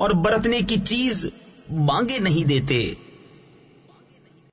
اور برتنے کی چیز مانگے نہیں دیتے۔